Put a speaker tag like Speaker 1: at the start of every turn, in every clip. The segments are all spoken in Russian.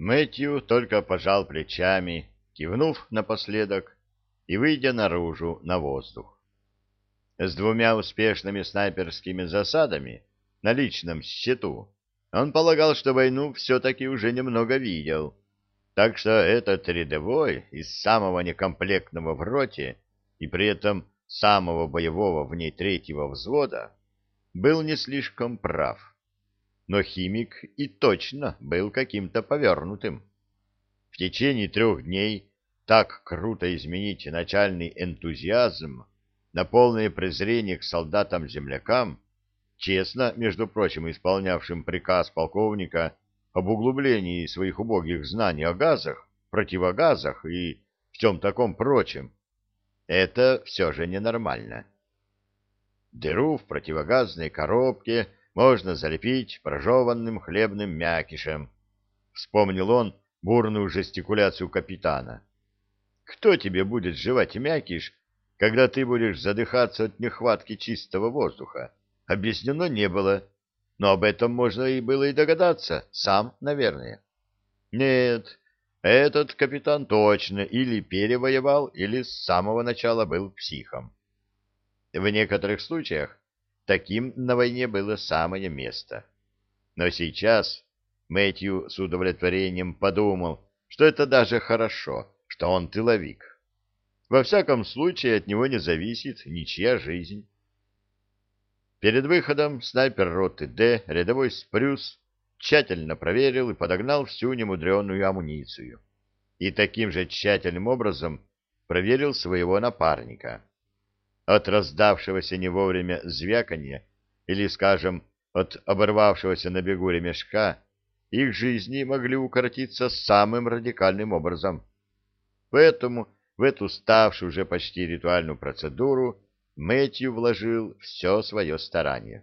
Speaker 1: Мэтью только пожал плечами, кивнув напоследок и выйдя наружу на воздух. С двумя успешными снайперскими засадами на личном счету он полагал, что войну все-таки уже немного видел, так что этот рядовой из самого некомплектного в роте и при этом самого боевого в ней третьего взвода был не слишком прав. Но химик и точно был каким-то повернутым. В течение трех дней так круто изменить начальный энтузиазм на полное презрение к солдатам-землякам, честно, между прочим, исполнявшим приказ полковника об углублении своих убогих знаний о газах, противогазах и всем таком прочем, это все же ненормально. Дыру в противогазной коробке можно залепить прожеванным хлебным мякишем. Вспомнил он бурную жестикуляцию капитана. Кто тебе будет жевать мякиш, когда ты будешь задыхаться от нехватки чистого воздуха? Объяснено не было, но об этом можно и было и догадаться, сам, наверное. Нет, этот капитан точно или перевоевал, или с самого начала был психом. В некоторых случаях таким на войне было самое место. Но сейчас Мэтью с удовлетворением подумал, что это даже хорошо, что он тыловик. Во всяком случае, от него не зависит ничья жизнь. Перед выходом снайпер роты Д, рядовой Спрюс, тщательно проверил и подогнал всю немудреную амуницию. И таким же тщательным образом проверил своего напарника. От раздавшегося не вовремя звяканья или, скажем, от оборвавшегося на бегу ремешка их жизни могли укоротиться самым радикальным образом. Поэтому в эту ставшую уже почти ритуальную процедуру Мэтью вложил все свое старание.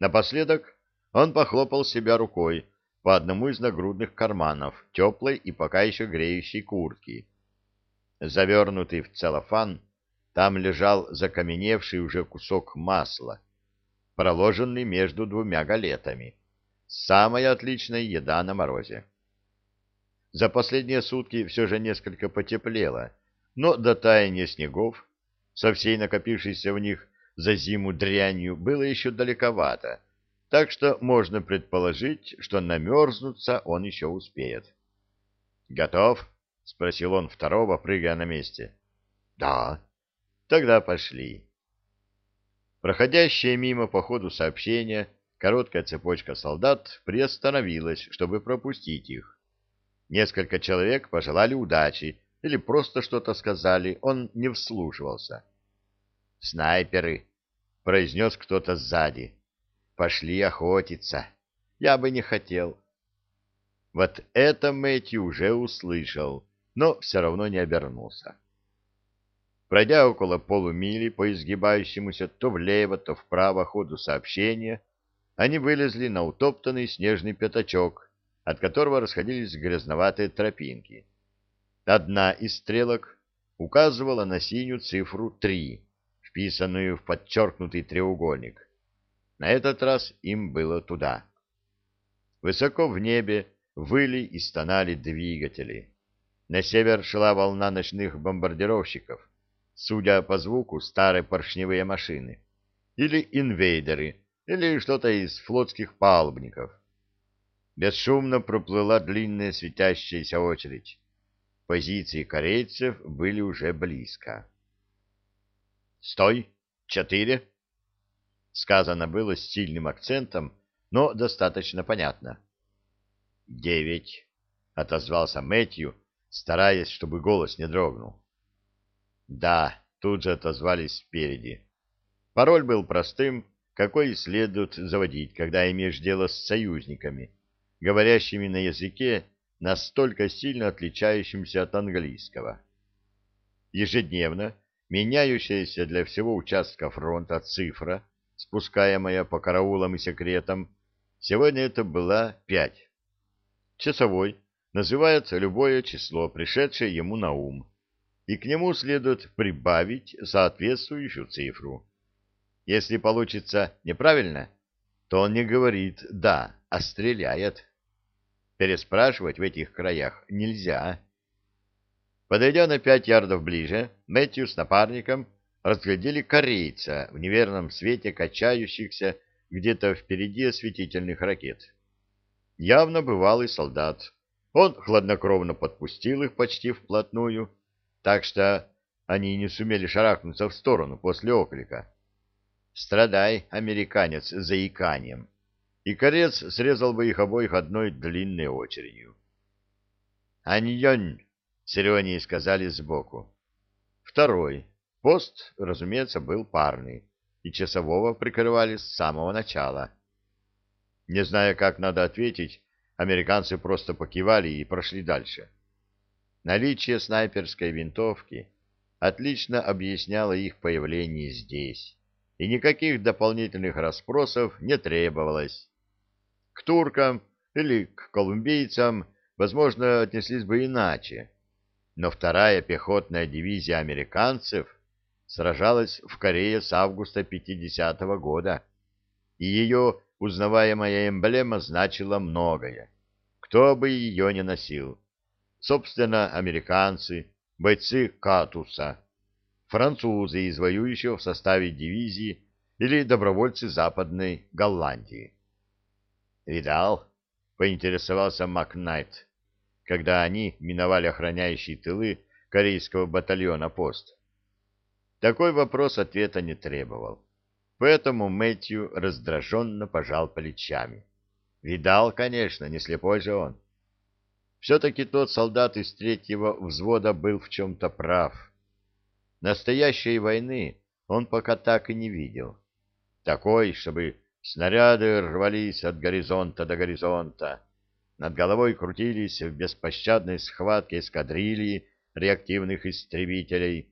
Speaker 1: Напоследок он похлопал себя рукой по одному из нагрудных карманов теплой и пока еще греющей куртки. Завернутый в целлофан, там лежал закаменевший уже кусок масла, проложенный между двумя галетами. Самая отличная еда на морозе. За последние сутки все же несколько потеплело, но до таяния снегов, со всей накопившейся в них за зиму дрянью, было еще далековато, так что можно предположить, что намерзнуться он еще успеет. «Готов?» — спросил он второго, прыгая на месте. «Да», Тогда пошли. Проходящая мимо по ходу сообщения, короткая цепочка солдат приостановилась, чтобы пропустить их. Несколько человек пожелали удачи или просто что-то сказали, он не вслушивался. «Снайперы!» — произнес кто-то сзади. «Пошли охотиться. Я бы не хотел». Вот это Мэтью уже услышал, но все равно не обернулся. Пройдя около полумили по изгибающемуся то влево, то вправо ходу сообщения, они вылезли на утоптанный снежный пятачок, от которого расходились грязноватые тропинки. Одна из стрелок указывала на синюю цифру 3, вписанную в подчеркнутый треугольник. На этот раз им было туда. Высоко в небе выли и стонали двигатели. На север шла волна ночных бомбардировщиков судя по звуку, старые поршневые машины, или инвейдеры, или что-то из флотских палубников. Бесшумно проплыла длинная светящаяся очередь. Позиции корейцев были уже близко. «Стой! Четыре!» Сказано было с сильным акцентом, но достаточно понятно. «Девять!» — отозвался Мэтью, стараясь, чтобы голос не дрогнул. Да, тут же отозвались спереди. Пароль был простым, какой и следует заводить, когда имеешь дело с союзниками, говорящими на языке, настолько сильно отличающимся от английского. Ежедневно меняющаяся для всего участка фронта цифра, спускаемая по караулам и секретам, сегодня это была пять. Часовой называется любое число, пришедшее ему на ум и к нему следует прибавить соответствующую цифру. Если получится неправильно, то он не говорит «да», а стреляет. Переспрашивать в этих краях нельзя. Подойдя на пять ярдов ближе, Мэтью с напарником разглядели корейца в неверном свете качающихся где-то впереди осветительных ракет. Явно бывалый солдат. Он хладнокровно подпустил их почти вплотную, так что они не сумели шарахнуться в сторону после оклика. Страдай, американец, заиканием. И корец срезал бы их обоих одной длинной очередью. «Аньонь!» — с сказали сбоку. Второй. Пост, разумеется, был парный, и часового прикрывали с самого начала. Не зная, как надо ответить, американцы просто покивали и прошли дальше. Наличие снайперской винтовки отлично объясняло их появление здесь, и никаких дополнительных расспросов не требовалось. К туркам или к колумбийцам, возможно, отнеслись бы иначе, но вторая пехотная дивизия американцев сражалась в Корее с августа 50-го года, и ее узнаваемая эмблема значила многое. Кто бы ее ни носил. Собственно, американцы, бойцы Катуса, французы из воюющих в составе дивизии или добровольцы Западной Голландии. «Видал?» — поинтересовался Макнайт, когда они миновали охраняющие тылы корейского батальона пост. Такой вопрос ответа не требовал, поэтому Мэтью раздраженно пожал плечами. Видал, конечно, не слепой же он. Все-таки тот солдат из третьего взвода был в чем-то прав. Настоящей войны он пока так и не видел. Такой, чтобы снаряды рвались от горизонта до горизонта, над головой крутились в беспощадной схватке эскадрильи реактивных истребителей,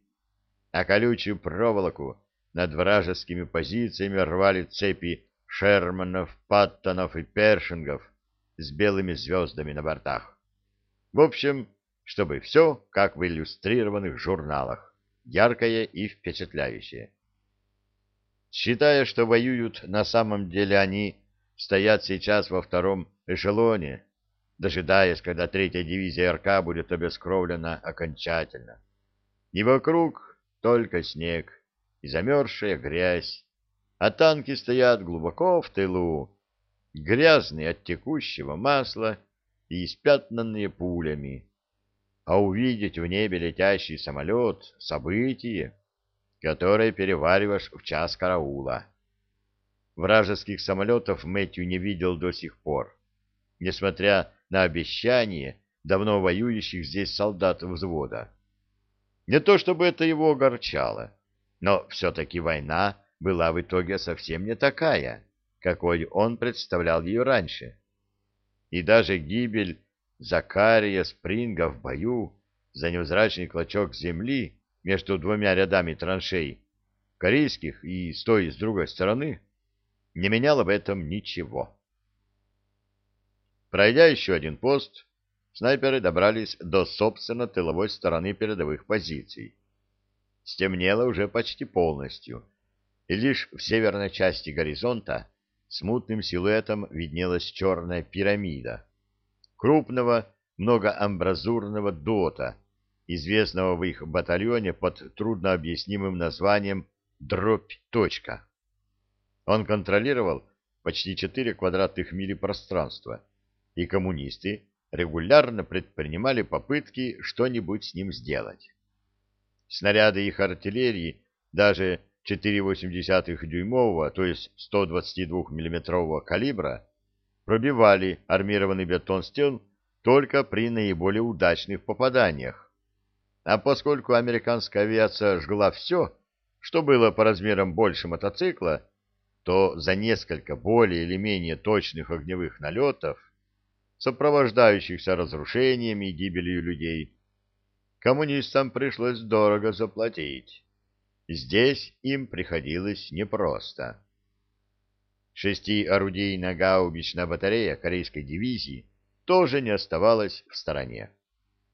Speaker 1: а колючую проволоку над вражескими позициями рвали цепи Шерманов, Паттонов и Першингов с белыми звездами на бортах. В общем, чтобы все, как в иллюстрированных журналах, яркое и впечатляющее. Считая, что воюют, на самом деле они стоят сейчас во втором эшелоне, дожидаясь, когда третья дивизия РК будет обескровлена окончательно. И вокруг только снег и замерзшая грязь, а танки стоят глубоко в тылу, грязные от текущего масла и испятнанные пулями. А увидеть в небе летящий самолет — событие, которое перевариваешь в час караула. Вражеских самолетов Мэтью не видел до сих пор, несмотря на обещание давно воюющих здесь солдат взвода. Не то чтобы это его огорчало, но все-таки война была в итоге совсем не такая, какой он представлял ее раньше. И даже гибель Закария Спринга в бою за невзрачный клочок земли между двумя рядами траншей, корейских и с той и с другой стороны, не меняло в этом ничего. Пройдя еще один пост, снайперы добрались до, собственно, тыловой стороны передовых позиций. Стемнело уже почти полностью, и лишь в северной части горизонта смутным силуэтом виднелась черная пирамида крупного многоамбразурного дота, известного в их батальоне под труднообъяснимым названием «дробь точка». Он контролировал почти 4 квадратных мили пространства, и коммунисты регулярно предпринимали попытки что-нибудь с ним сделать. Снаряды их артиллерии даже 4,8-дюймового, то есть 122-миллиметрового калибра, пробивали армированный бетон стен только при наиболее удачных попаданиях. А поскольку американская авиация жгла все, что было по размерам больше мотоцикла, то за несколько более или менее точных огневых налетов, сопровождающихся разрушениями и гибелью людей, коммунистам пришлось дорого заплатить. Здесь им приходилось непросто. Шестиорудийная гаубичная батарея корейской дивизии тоже не оставалась в стороне.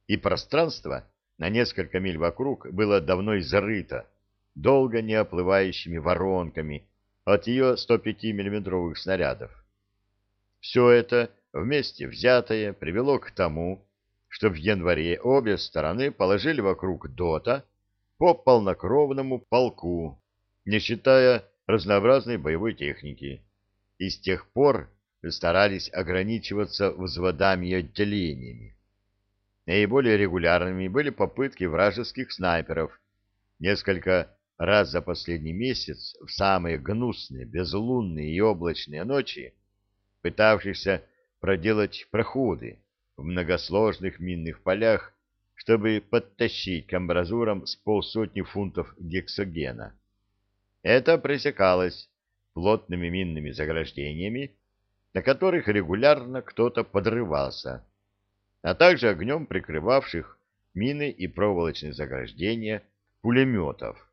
Speaker 1: И пространство на несколько миль вокруг было давно изрыто долго не оплывающими воронками от ее 105 миллиметровых снарядов. Все это вместе взятое привело к тому, что в январе обе стороны положили вокруг ДОТа по полнокровному полку, не считая разнообразной боевой техники, и с тех пор старались ограничиваться взводами и отделениями. Наиболее регулярными были попытки вражеских снайперов несколько раз за последний месяц в самые гнусные, безлунные и облачные ночи, пытавшихся проделать проходы в многосложных минных полях, чтобы подтащить к амбразурам с полсотни фунтов гексогена. Это пресекалось плотными минными заграждениями, на которых регулярно кто-то подрывался, а также огнем прикрывавших мины и проволочные заграждения пулеметов,